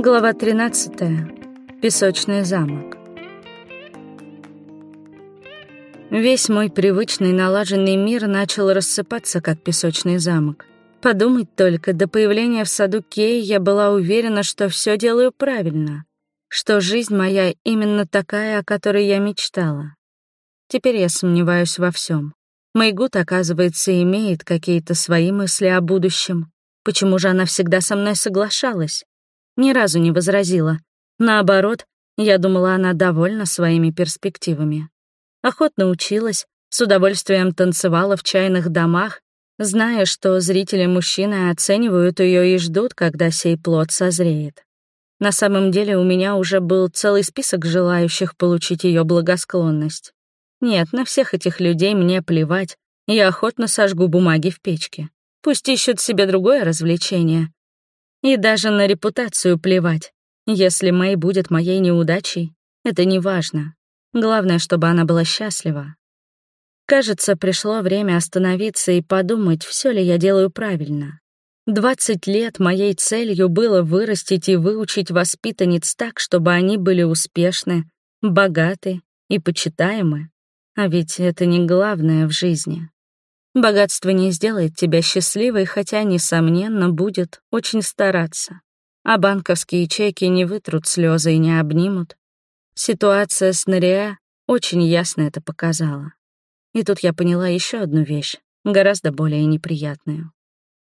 Глава 13. Песочный замок. Весь мой привычный налаженный мир начал рассыпаться, как песочный замок. Подумать только, до появления в саду Кей я была уверена, что все делаю правильно, что жизнь моя именно такая, о которой я мечтала. Теперь я сомневаюсь во всем. Майгут, оказывается, имеет какие-то свои мысли о будущем. Почему же она всегда со мной соглашалась? Ни разу не возразила. Наоборот, я думала, она довольна своими перспективами. Охотно училась, с удовольствием танцевала в чайных домах, зная, что зрители-мужчины оценивают ее и ждут, когда сей плод созреет. На самом деле у меня уже был целый список желающих получить ее благосклонность. Нет, на всех этих людей мне плевать, я охотно сожгу бумаги в печке. Пусть ищут себе другое развлечение. И даже на репутацию плевать. Если Мэй будет моей неудачей, это не важно. Главное, чтобы она была счастлива. Кажется, пришло время остановиться и подумать, все ли я делаю правильно. Двадцать лет моей целью было вырастить и выучить воспитанниц так, чтобы они были успешны, богаты и почитаемы. А ведь это не главное в жизни. Богатство не сделает тебя счастливой, хотя, несомненно, будет очень стараться. А банковские чеки не вытрут слезы и не обнимут. Ситуация с Нариа очень ясно это показала. И тут я поняла еще одну вещь, гораздо более неприятную.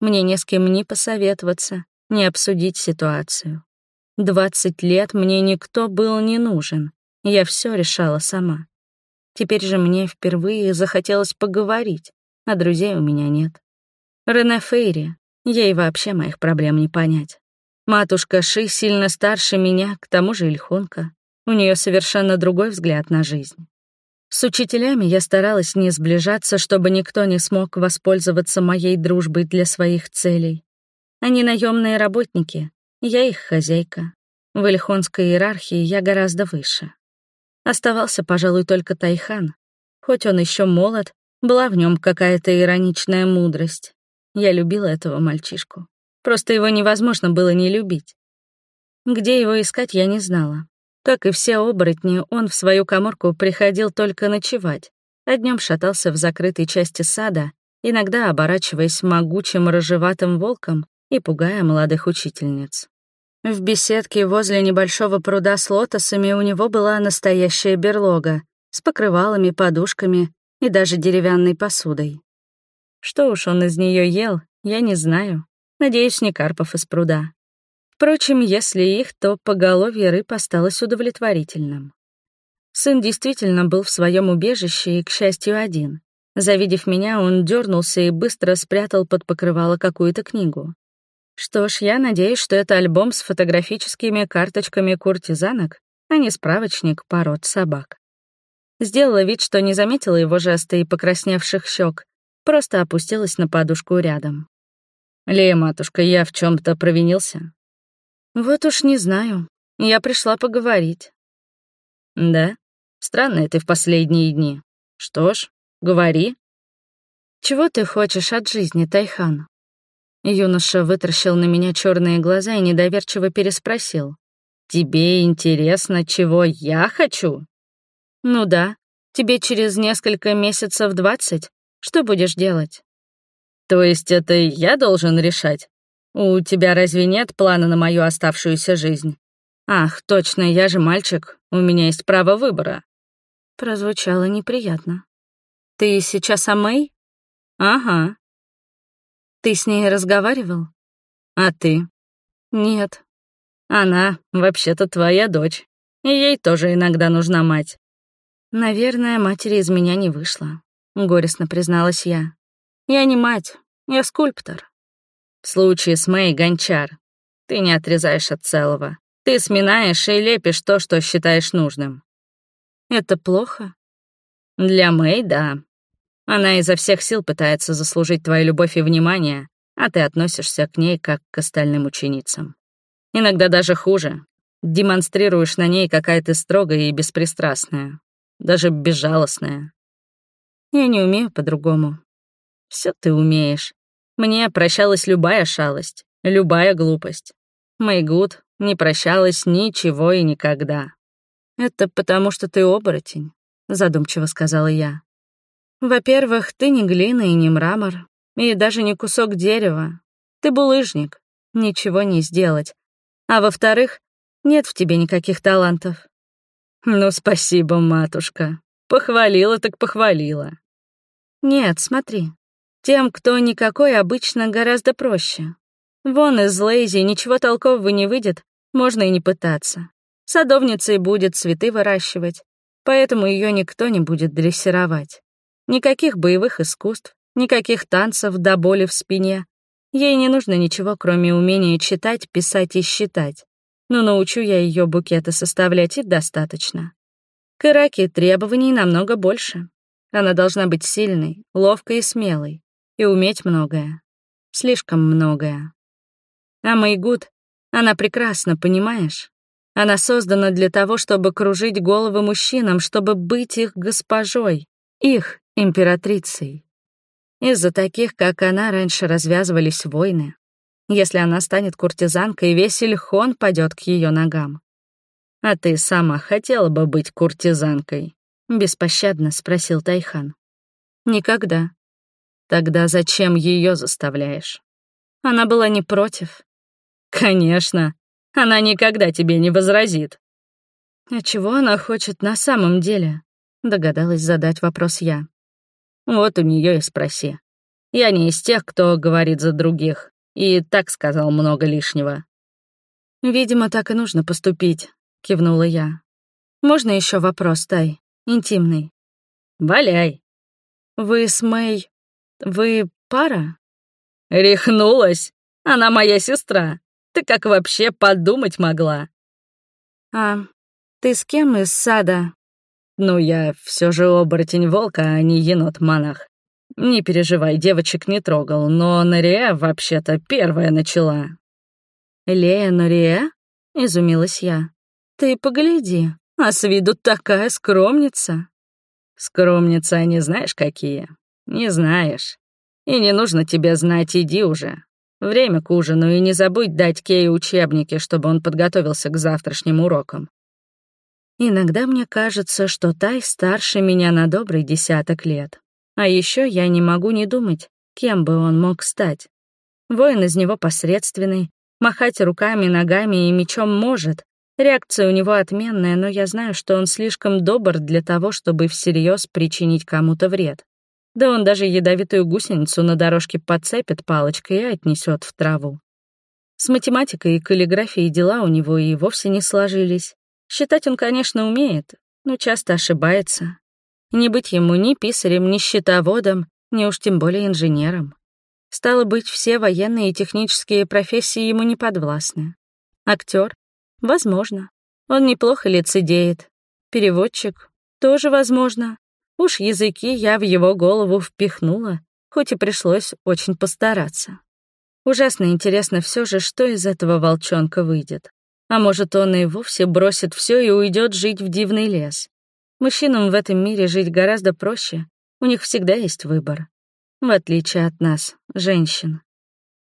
Мне не с кем ни посоветоваться, ни обсудить ситуацию. Двадцать лет мне никто был не нужен. Я все решала сама. Теперь же мне впервые захотелось поговорить, а друзей у меня нет. Рене Фейри, ей вообще моих проблем не понять. Матушка Ши сильно старше меня, к тому же Ильхонка. У нее совершенно другой взгляд на жизнь. С учителями я старалась не сближаться, чтобы никто не смог воспользоваться моей дружбой для своих целей. Они наемные работники, я их хозяйка. В Ильхонской иерархии я гораздо выше. Оставался, пожалуй, только Тайхан. Хоть он еще молод, была в нем какая-то ироничная мудрость. Я любила этого мальчишку. Просто его невозможно было не любить. Где его искать, я не знала. Как и все оборотни, он в свою коморку приходил только ночевать, а днем шатался в закрытой части сада, иногда оборачиваясь могучим рыжеватым волком и пугая молодых учительниц. В беседке возле небольшого пруда с лотосами у него была настоящая берлога с покрывалами, подушками и даже деревянной посудой. Что уж он из нее ел, я не знаю. Надеюсь, не карпов из пруда. Впрочем, если их, то поголовье рыб осталось удовлетворительным. Сын действительно был в своем убежище и, к счастью, один. Завидев меня, он дернулся и быстро спрятал под покрывало какую-то книгу. Что ж, я надеюсь, что это альбом с фотографическими карточками куртизанок, а не справочник пород собак. Сделала вид, что не заметила его жеста и покрасневших щек, просто опустилась на подушку рядом. «Лея, матушка, я в чем то провинился?» «Вот уж не знаю. Я пришла поговорить». «Да? Странная ты в последние дни. Что ж, говори». «Чего ты хочешь от жизни, Тайхан?» Юноша вытаращил на меня черные глаза и недоверчиво переспросил. «Тебе интересно, чего я хочу?» «Ну да. Тебе через несколько месяцев двадцать. Что будешь делать?» «То есть это я должен решать? У тебя разве нет плана на мою оставшуюся жизнь?» «Ах, точно, я же мальчик, у меня есть право выбора». Прозвучало неприятно. «Ты сейчас о Мэй?» «Ага». «Ты с ней разговаривал?» «А ты?» «Нет». «Она вообще-то твоя дочь, и ей тоже иногда нужна мать. Наверное, матери из меня не вышло, горестно призналась я. Я не мать, я скульптор. В случае с Мэй гончар. Ты не отрезаешь от целого. Ты сминаешь и лепишь то, что считаешь нужным. Это плохо? Для Мэй, да. Она изо всех сил пытается заслужить твою любовь и внимание, а ты относишься к ней как к остальным ученицам. Иногда даже хуже. Демонстрируешь на ней, какая ты строгая и беспристрастная даже безжалостная. Я не умею по-другому. Все ты умеешь. Мне прощалась любая шалость, любая глупость. Мэйгуд, Не прощалась ничего и никогда. Это потому, что ты оборотень, задумчиво сказала я. Во-первых, ты не глина и не мрамор, и даже не кусок дерева. Ты булыжник, ничего не сделать. А во-вторых, нет в тебе никаких талантов. Ну, спасибо, матушка. Похвалила так похвалила. Нет, смотри. Тем, кто никакой, обычно гораздо проще. Вон из Лейзи ничего толкового не выйдет, можно и не пытаться. Садовницей будет цветы выращивать, поэтому ее никто не будет дрессировать. Никаких боевых искусств, никаких танцев до боли в спине. Ей не нужно ничего, кроме умения читать, писать и считать. Но научу я ее букеты составлять и достаточно. К Ираке требований намного больше. Она должна быть сильной, ловкой и смелой, и уметь многое. Слишком многое. А Майгуд, она прекрасна, понимаешь? Она создана для того, чтобы кружить головы мужчинам, чтобы быть их госпожой, их императрицей. Из-за таких, как она, раньше развязывались войны. Если она станет куртизанкой, весь Ильхон падет к ее ногам. «А ты сама хотела бы быть куртизанкой?» — беспощадно спросил Тайхан. «Никогда». «Тогда зачем ее заставляешь?» Она была не против. «Конечно, она никогда тебе не возразит». «А чего она хочет на самом деле?» — догадалась задать вопрос я. «Вот у нее и спроси. Я не из тех, кто говорит за других, и так сказал много лишнего». «Видимо, так и нужно поступить», — кивнула я. «Можно еще вопрос, Тай? Интимный?» «Валяй». «Вы с Мэй... Вы пара?» «Рехнулась? Она моя сестра. Ты как вообще подумать могла? А ты с кем из сада? Ну, я все же оборотень волка, а не енот-монах. Не переживай, девочек не трогал, но Нария вообще-то первая начала. Лея Нария? Изумилась я. Ты погляди, а с виду такая скромница. Скромница, не знаешь какие? Не знаешь. И не нужно тебе знать, иди уже. Время к ужину, и не забудь дать Кею учебники, чтобы он подготовился к завтрашним урокам. Иногда мне кажется, что Тай старше меня на добрый десяток лет. А еще я не могу не думать, кем бы он мог стать. Воин из него посредственный, махать руками, ногами и мечом может. Реакция у него отменная, но я знаю, что он слишком добр для того, чтобы всерьез причинить кому-то вред. Да он даже ядовитую гусеницу на дорожке подцепит палочкой и отнесет в траву. С математикой и каллиграфией дела у него и вовсе не сложились. Считать он, конечно, умеет, но часто ошибается. Не быть ему ни писарем, ни счетоводом, ни уж тем более инженером. Стало быть, все военные и технические профессии ему не подвластны. Актер? Возможно. Он неплохо лицедеет. Переводчик? Тоже возможно. Уж языки я в его голову впихнула, хоть и пришлось очень постараться. Ужасно интересно все же, что из этого волчонка выйдет. А может, он и вовсе бросит все и уйдет жить в дивный лес. Мужчинам в этом мире жить гораздо проще, у них всегда есть выбор. В отличие от нас, женщин.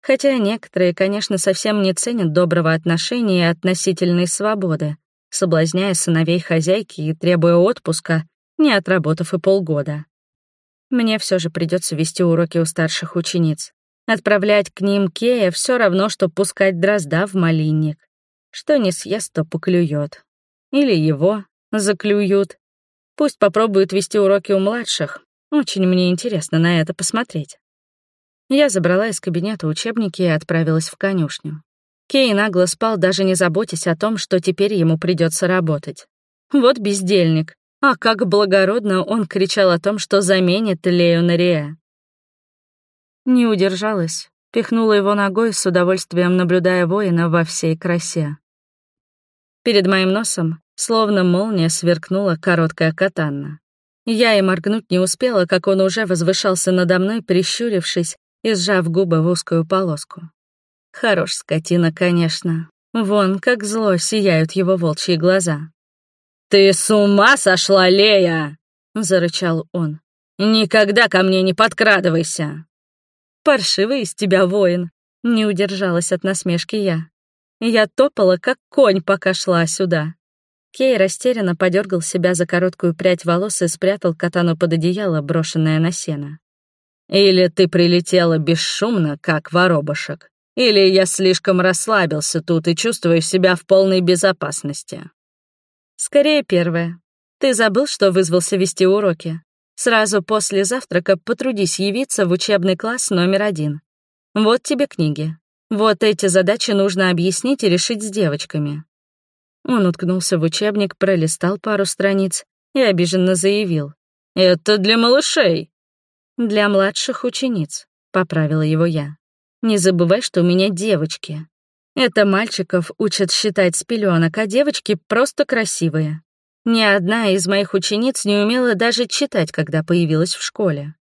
Хотя некоторые, конечно, совсем не ценят доброго отношения и относительной свободы, соблазняя сыновей хозяйки и требуя отпуска, не отработав и полгода. Мне все же придется вести уроки у старших учениц. Отправлять к ним Кея все равно, что пускать дрозда в малинник. Что не съест, то поклюет. Или его заклюют. Пусть попробуют вести уроки у младших. Очень мне интересно на это посмотреть. Я забрала из кабинета учебники и отправилась в конюшню. Кей нагло спал, даже не заботясь о том, что теперь ему придется работать. Вот бездельник. А как благородно он кричал о том, что заменит Лею Нария. Не удержалась, пихнула его ногой с удовольствием, наблюдая воина во всей красе. Перед моим носом, словно молния, сверкнула короткая катанна. Я и моргнуть не успела, как он уже возвышался надо мной, прищурившись и сжав губы в узкую полоску. Хорош скотина, конечно. Вон, как зло сияют его волчьи глаза. «Ты с ума сошла, Лея!» — зарычал он. «Никогда ко мне не подкрадывайся!» «Паршивый из тебя воин!» — не удержалась от насмешки я. Я топала, как конь, пока шла сюда. Кей растерянно подергал себя за короткую прядь волос и спрятал катану под одеяло, брошенное на сено. «Или ты прилетела бесшумно, как воробушек, или я слишком расслабился тут и чувствую себя в полной безопасности». «Скорее первое. Ты забыл, что вызвался вести уроки? Сразу после завтрака потрудись явиться в учебный класс номер один. Вот тебе книги. Вот эти задачи нужно объяснить и решить с девочками. Он уткнулся в учебник, пролистал пару страниц и обиженно заявил. «Это для малышей». «Для младших учениц», — поправила его я. «Не забывай, что у меня девочки. Это мальчиков учат считать с пеленок, а девочки просто красивые. Ни одна из моих учениц не умела даже читать, когда появилась в школе».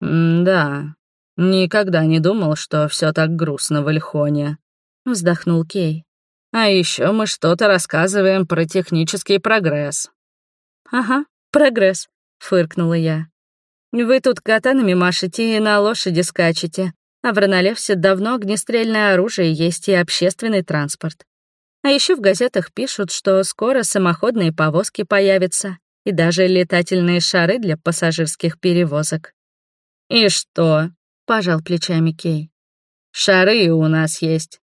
«Да, никогда не думал, что все так грустно в Альхоне», — вздохнул Кей. А еще мы что-то рассказываем про технический прогресс». «Ага, прогресс», — фыркнула я. «Вы тут катанами машете и на лошади скачете, а в Ронолевсе давно огнестрельное оружие есть и общественный транспорт. А еще в газетах пишут, что скоро самоходные повозки появятся и даже летательные шары для пассажирских перевозок». «И что?» — пожал плечами Кей. «Шары у нас есть.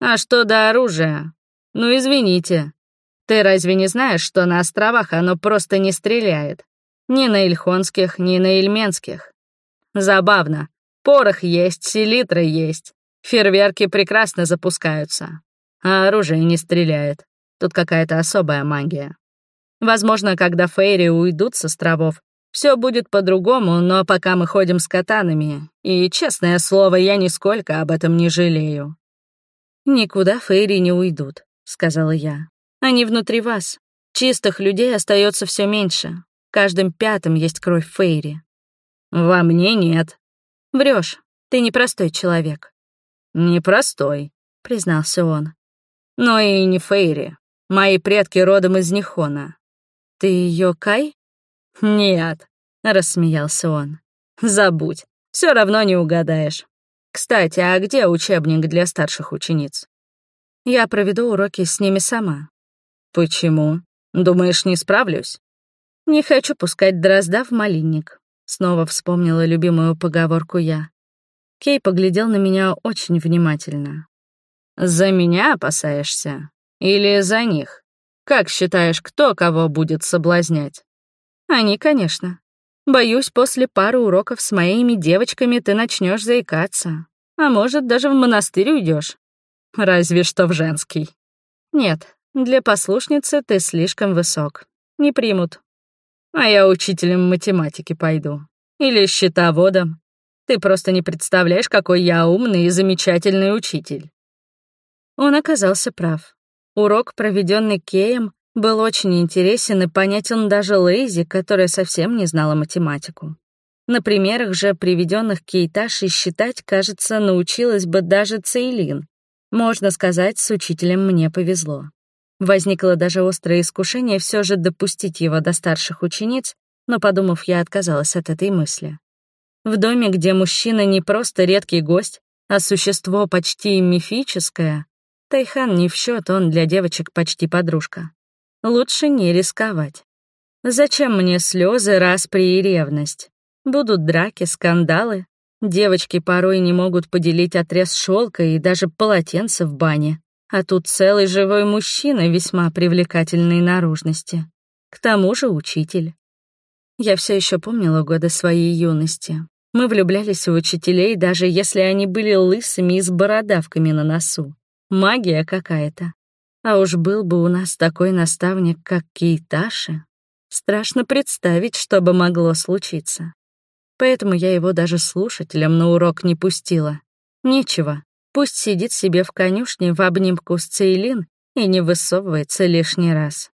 А что до оружия? Ну, извините. Ты разве не знаешь, что на островах оно просто не стреляет? Ни на Ильхонских, ни на Ильменских. Забавно. Порох есть, селитра есть. Фейерверки прекрасно запускаются. А оружие не стреляет. Тут какая-то особая магия. Возможно, когда фейри уйдут с островов, все будет по-другому, но пока мы ходим с катанами, и, честное слово, я нисколько об этом не жалею. «Никуда Фейри не уйдут», — сказала я. «Они внутри вас. Чистых людей остается все меньше. В каждом пятом есть кровь Фейри». «Во мне нет». Врешь. Ты непростой человек». «Непростой», — признался он. «Но и не Фейри. Мои предки родом из Нихона». «Ты Йокай?» «Нет», — рассмеялся он. «Забудь. Все равно не угадаешь. Кстати, а где учебник для старших учениц? Я проведу уроки с ними сама. Почему? Думаешь, не справлюсь? Не хочу пускать дрозда в малинник. Снова вспомнила любимую поговорку я. Кей поглядел на меня очень внимательно. «За меня опасаешься? Или за них? Как считаешь, кто кого будет соблазнять?» «Они, конечно. Боюсь, после пары уроков с моими девочками ты начнешь заикаться. А может, даже в монастырь уйдешь. Разве что в женский. Нет, для послушницы ты слишком высок. Не примут. А я учителем математики пойду. Или счетоводом. Ты просто не представляешь, какой я умный и замечательный учитель. Он оказался прав. Урок, проведенный Кеем, был очень интересен и понятен даже Лейзи, которая совсем не знала математику. На примерах же, приведенных Кейташи, считать, кажется, научилась бы даже Цейлин. Можно сказать, с учителем мне повезло. Возникло даже острое искушение все же допустить его до старших учениц, но, подумав, я отказалась от этой мысли. В доме, где мужчина не просто редкий гость, а существо почти мифическое, Тайхан не в счет, он для девочек почти подружка. Лучше не рисковать. Зачем мне слезы, распри и ревность? Будут драки, скандалы. Девочки порой не могут поделить отрез шелка и даже полотенце в бане. А тут целый живой мужчина весьма привлекательной наружности. К тому же учитель. Я все еще помнила годы своей юности. Мы влюблялись в учителей, даже если они были лысыми и с бородавками на носу. Магия какая-то. А уж был бы у нас такой наставник, как Кейташи, страшно представить, что бы могло случиться. Поэтому я его даже слушателям на урок не пустила. Нечего, пусть сидит себе в конюшне в обнимку с Цейлин и не высовывается лишний раз.